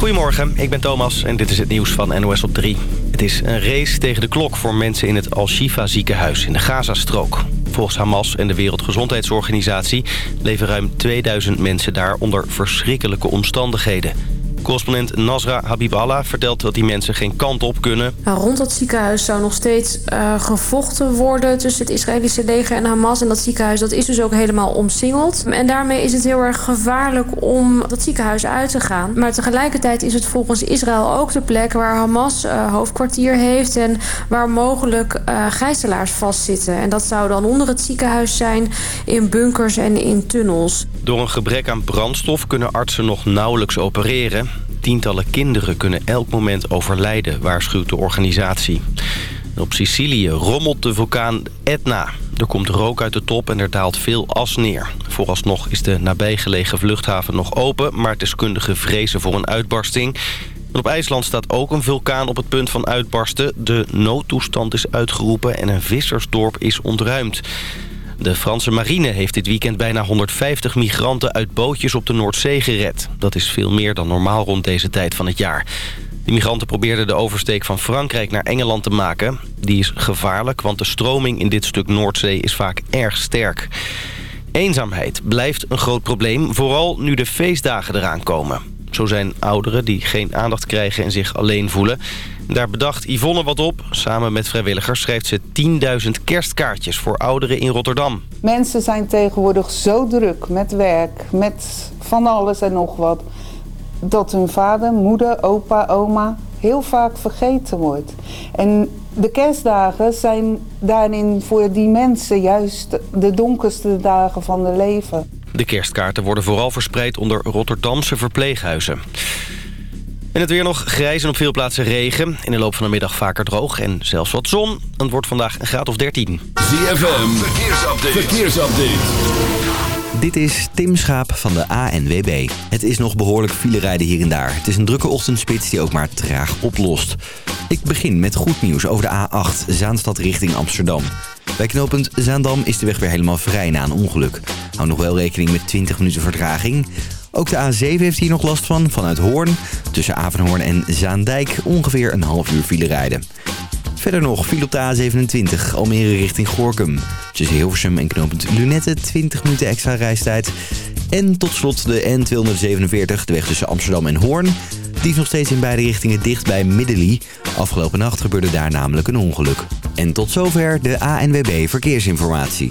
Goedemorgen, ik ben Thomas en dit is het nieuws van NOS op 3. Het is een race tegen de klok voor mensen in het Al-Shifa ziekenhuis in de Gazastrook. Volgens Hamas en de Wereldgezondheidsorganisatie leven ruim 2000 mensen daar onder verschrikkelijke omstandigheden. Correspondent Nasra Habiballah vertelt dat die mensen geen kant op kunnen. Nou, rond dat ziekenhuis zou nog steeds uh, gevochten worden tussen het Israëlische leger en Hamas. En dat ziekenhuis dat is dus ook helemaal omsingeld. En daarmee is het heel erg gevaarlijk om dat ziekenhuis uit te gaan. Maar tegelijkertijd is het volgens Israël ook de plek waar Hamas uh, hoofdkwartier heeft... en waar mogelijk uh, gijzelaars vastzitten. En dat zou dan onder het ziekenhuis zijn, in bunkers en in tunnels. Door een gebrek aan brandstof kunnen artsen nog nauwelijks opereren. Tientallen kinderen kunnen elk moment overlijden, waarschuwt de organisatie. Op Sicilië rommelt de vulkaan Etna. Er komt rook uit de top en er daalt veel as neer. Vooralsnog is de nabijgelegen vluchthaven nog open... maar deskundigen vrezen voor een uitbarsting. Op IJsland staat ook een vulkaan op het punt van uitbarsten. De noodtoestand is uitgeroepen en een vissersdorp is ontruimd. De Franse marine heeft dit weekend bijna 150 migranten uit bootjes op de Noordzee gered. Dat is veel meer dan normaal rond deze tijd van het jaar. De migranten probeerden de oversteek van Frankrijk naar Engeland te maken. Die is gevaarlijk, want de stroming in dit stuk Noordzee is vaak erg sterk. Eenzaamheid blijft een groot probleem, vooral nu de feestdagen eraan komen. Zo zijn ouderen die geen aandacht krijgen en zich alleen voelen. Daar bedacht Yvonne wat op. Samen met vrijwilligers schrijft ze 10.000 kerstkaartjes voor ouderen in Rotterdam. Mensen zijn tegenwoordig zo druk met werk, met van alles en nog wat... dat hun vader, moeder, opa, oma heel vaak vergeten wordt. En de kerstdagen zijn daarin voor die mensen juist de donkerste dagen van hun leven. De kerstkaarten worden vooral verspreid onder Rotterdamse verpleeghuizen. En het weer nog grijs en op veel plaatsen regen. In de loop van de middag vaker droog en zelfs wat zon. Het wordt vandaag een graad of 13. ZFM, verkeersupdate. verkeersupdate. Dit is Tim Schaap van de ANWB. Het is nog behoorlijk file rijden hier en daar. Het is een drukke ochtendspits die ook maar traag oplost. Ik begin met goed nieuws over de A8, Zaanstad richting Amsterdam. Bij knooppunt Zaandam is de weg weer helemaal vrij na een ongeluk. Hou nog wel rekening met 20 minuten vertraging... Ook de A7 heeft hier nog last van, vanuit Hoorn. Tussen Avenhoorn en Zaandijk ongeveer een half uur file rijden. Verder nog file op de A27, Almere richting Gorkum. Tussen Hilversum en knooppunt Lunette 20 minuten extra reistijd. En tot slot de N247, de weg tussen Amsterdam en Hoorn. Die is nog steeds in beide richtingen dicht bij Middelie. Afgelopen nacht gebeurde daar namelijk een ongeluk. En tot zover de ANWB Verkeersinformatie.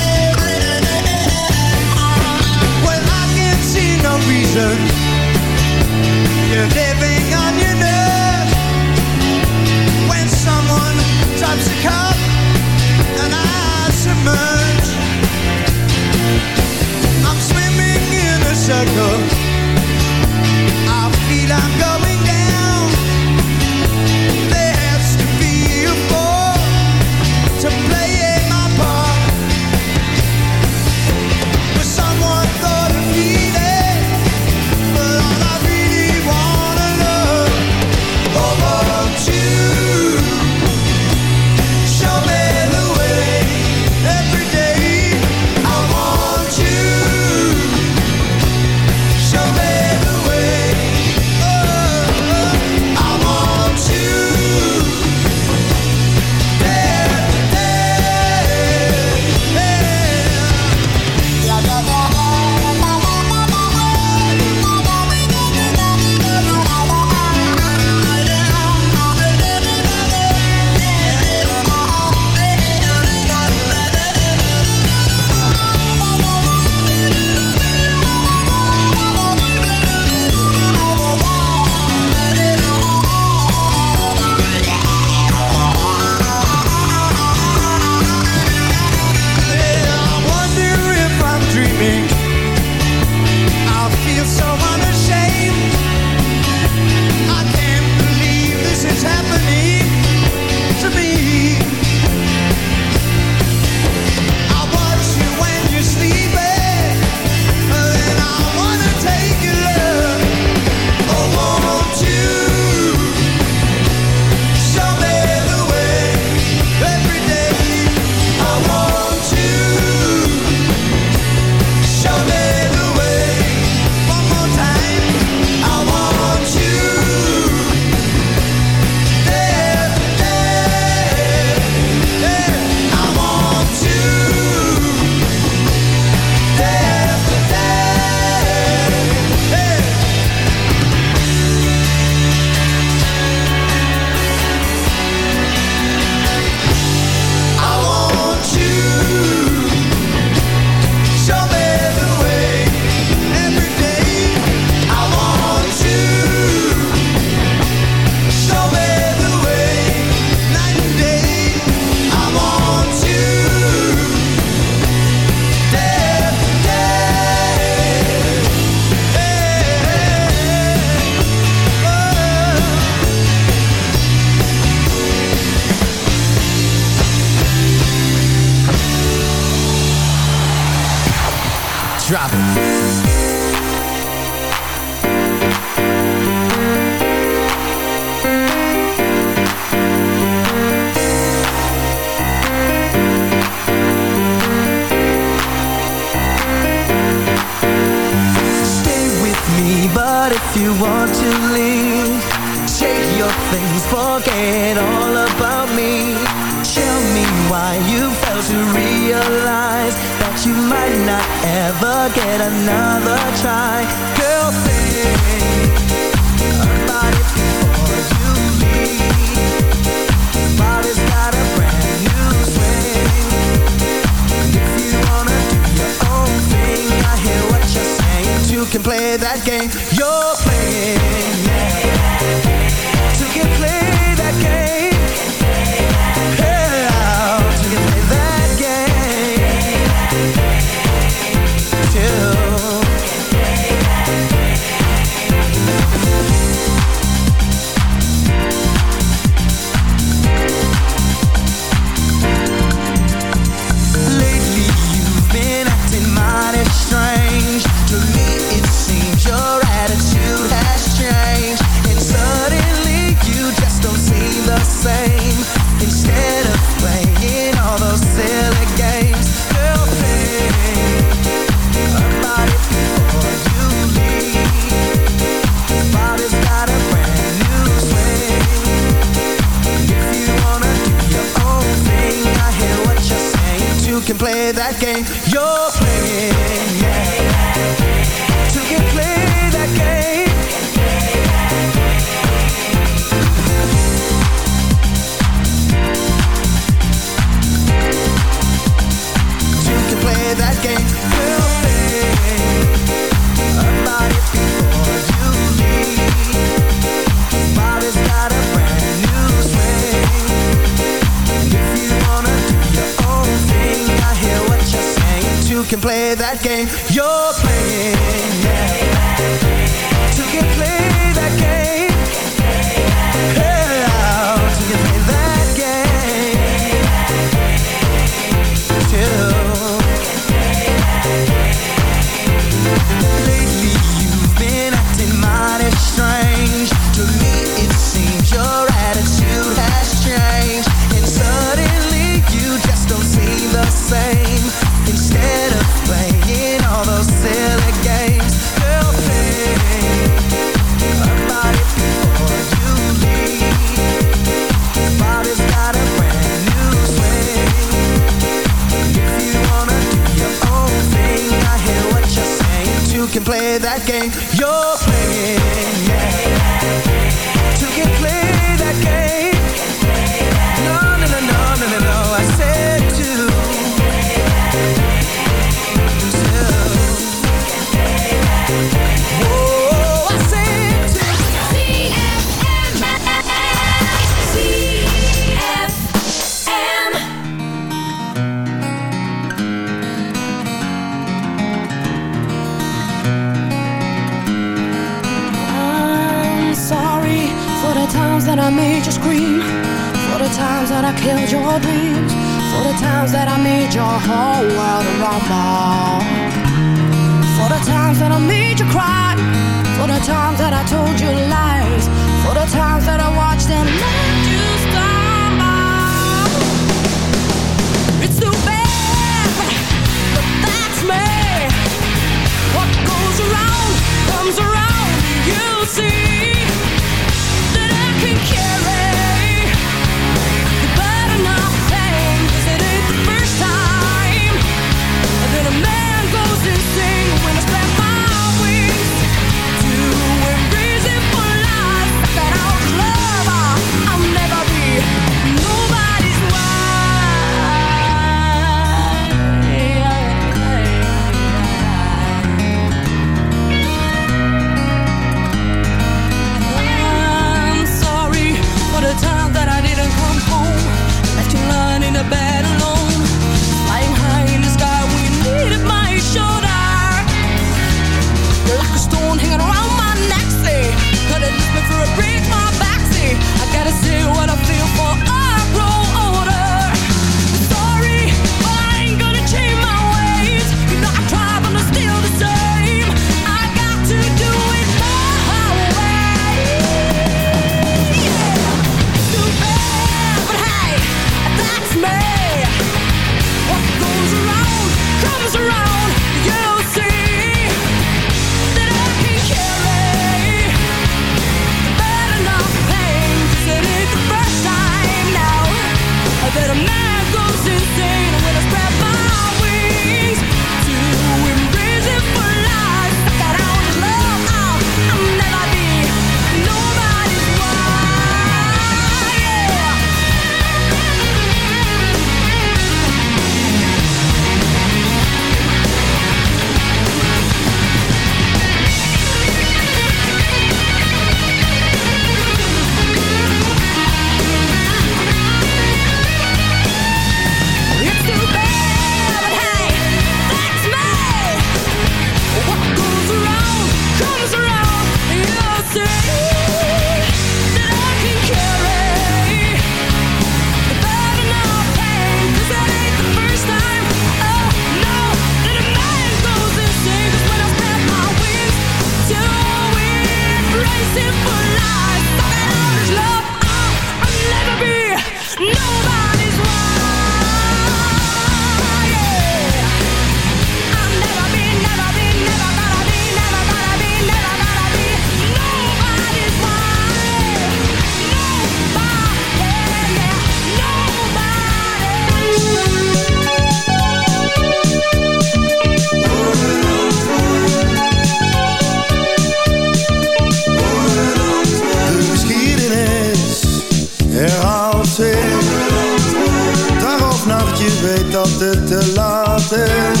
weet dat het te laat is.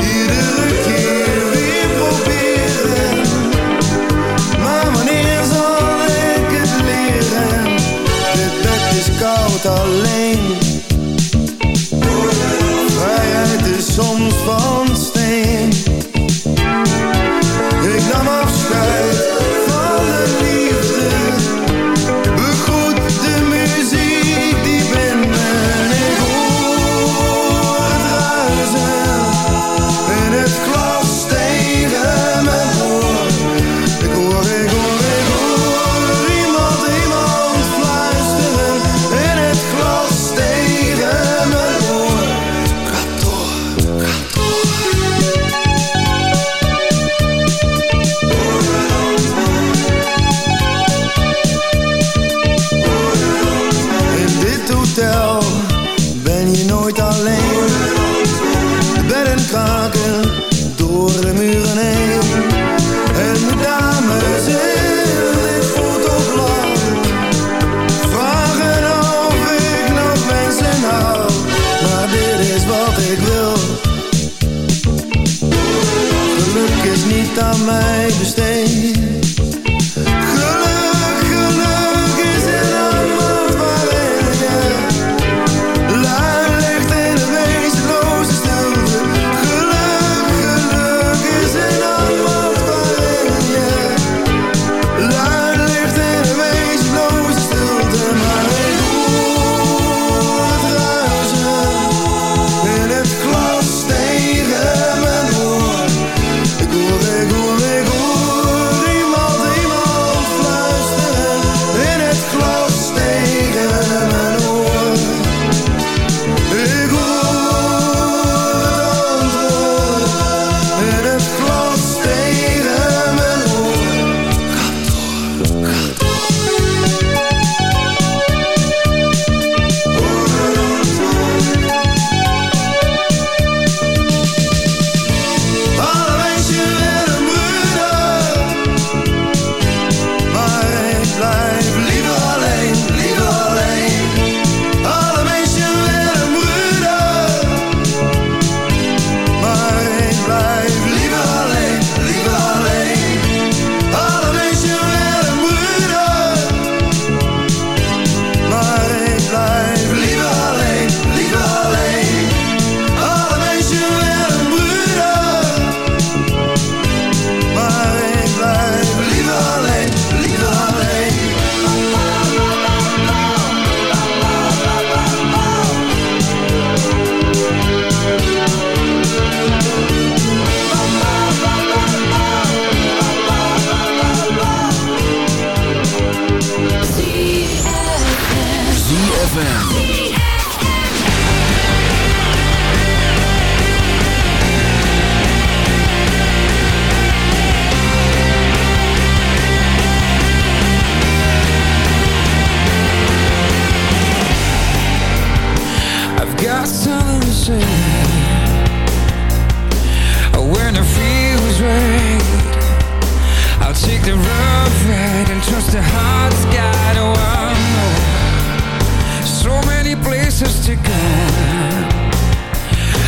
Iedere keer weer proberen, maar wanneer zal ik het leren? Dit bed is koud alleen, vrijheid is soms van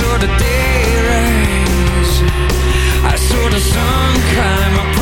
saw the day rise. I saw the sun climb up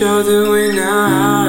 show that we're not.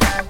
Yeah.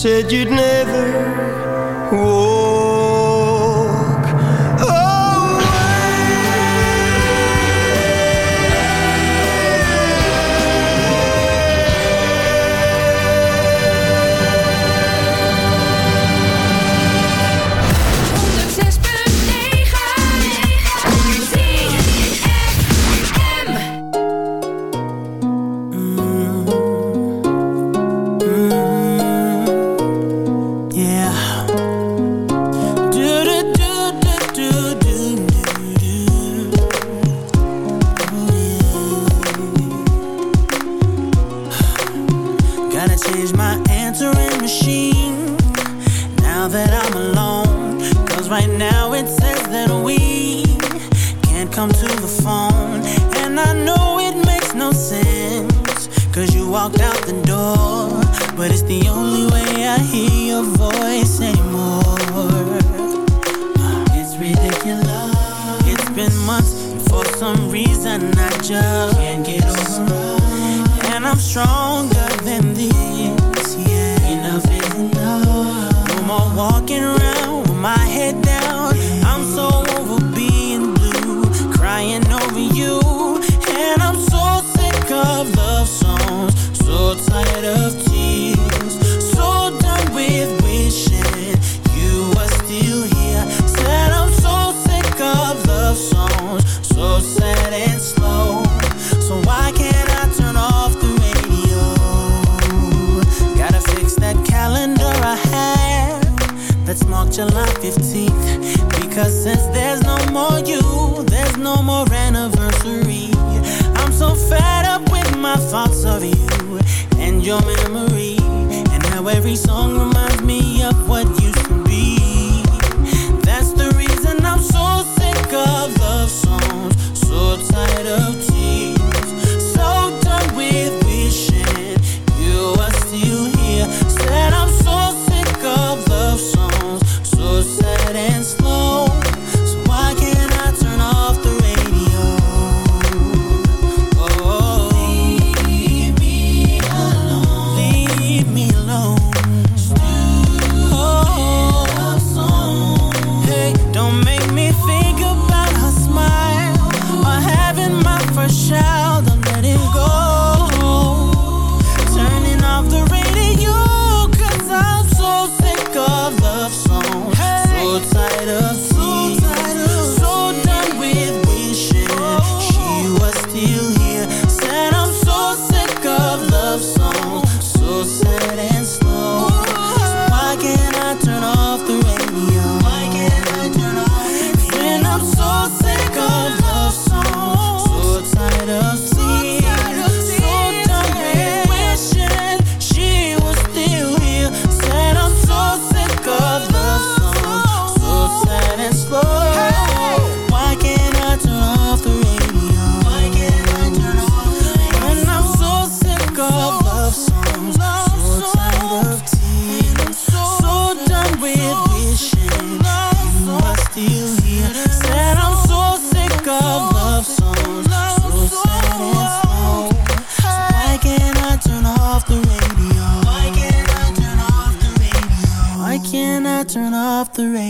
said you'd never Since. The radio?